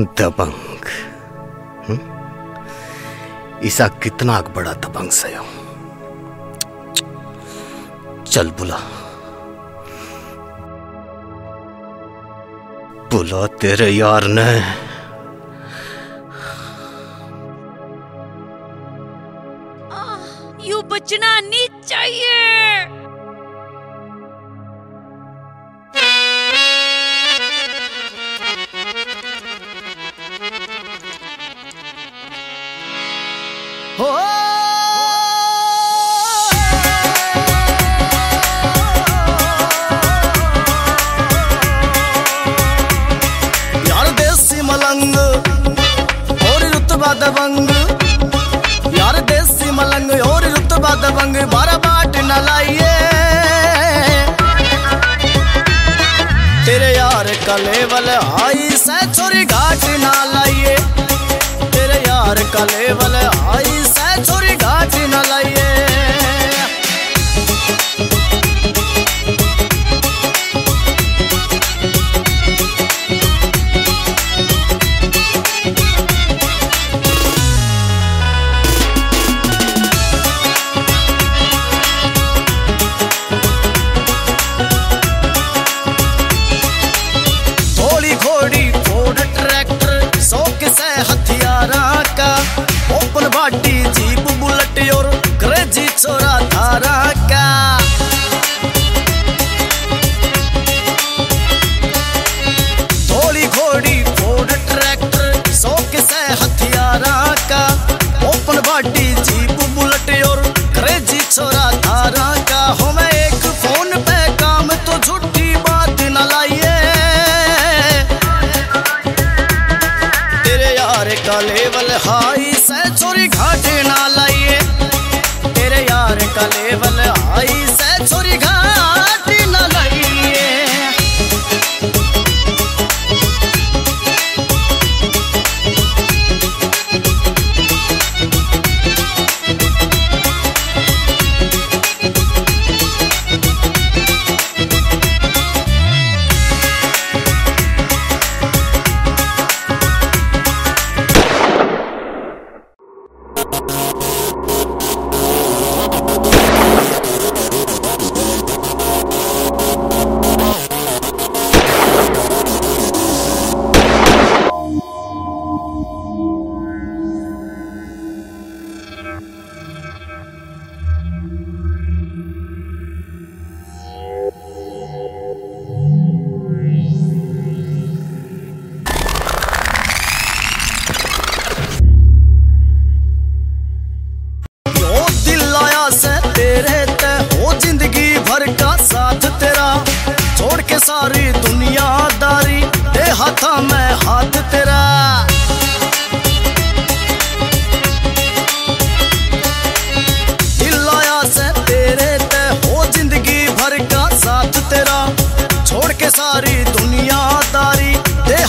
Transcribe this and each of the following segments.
दबंग। हम्म? ईसा कितना बड़ा दबंग सयो चल बुला। बुला तेरे यार ने। यू बचना नहीं चाहिए। दबंग यार देसी मलंग और रुतबा दबंग बारह बाट न लाइए। तेरे यार का लेवल हाई से छोरी घाट ना लाइए। तेरे यार का लेवल हाई से छोरी घाट न बाटी जीप, बुलेट और क्रेजी छोरा धारा। का हो मैं एक फ़ोन पे काम? तो झूठी बात न लाइए। तेरे यार का लेवल हाई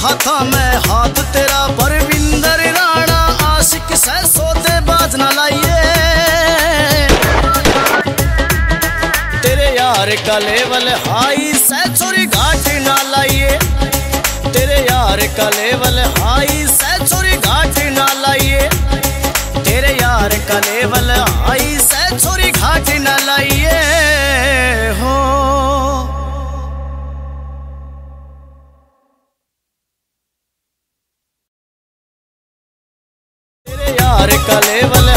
हाथा में हाथ तेरा परविंदर राणा, आशिक से सोते बाज ना लाइए। तेरे यार का लेवल हाई से छोरी घाट ना लाइए। तेरे यार का लेवल हाई से छोरी घाट ना लाइए। तेरे यार का लेवल यार कलेवल